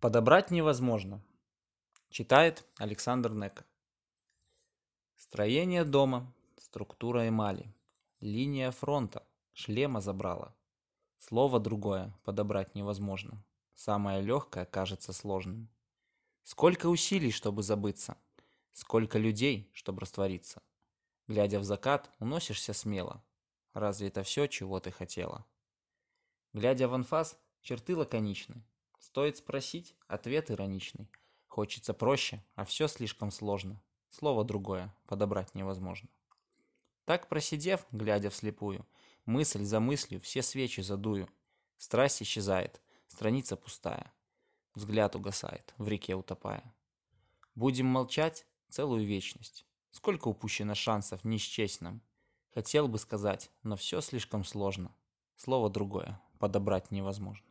Подобрать невозможно. Читает Александр Нека. Строение дома, структура эмали, линия фронта, шлема забрала. Слово другое подобрать невозможно. Самое легкое кажется сложным. Сколько усилий, чтобы забыться, сколько людей, чтобы раствориться. Глядя в закат, уносишься смело. Разве это все, чего ты хотела? Глядя в анфас, черты лаконичны, Стоит спросить, ответ ироничный. Хочется проще, а все слишком сложно. Слово другое подобрать невозможно. Так просидев, глядя вслепую, мысль за мыслью все свечи задую. Страсть исчезает, страница пустая. Взгляд угасает, в реке утопая. Будем молчать целую вечность. Сколько упущено шансов не счесть нам. Хотел бы сказать, но все слишком сложно. Слово другое подобрать невозможно.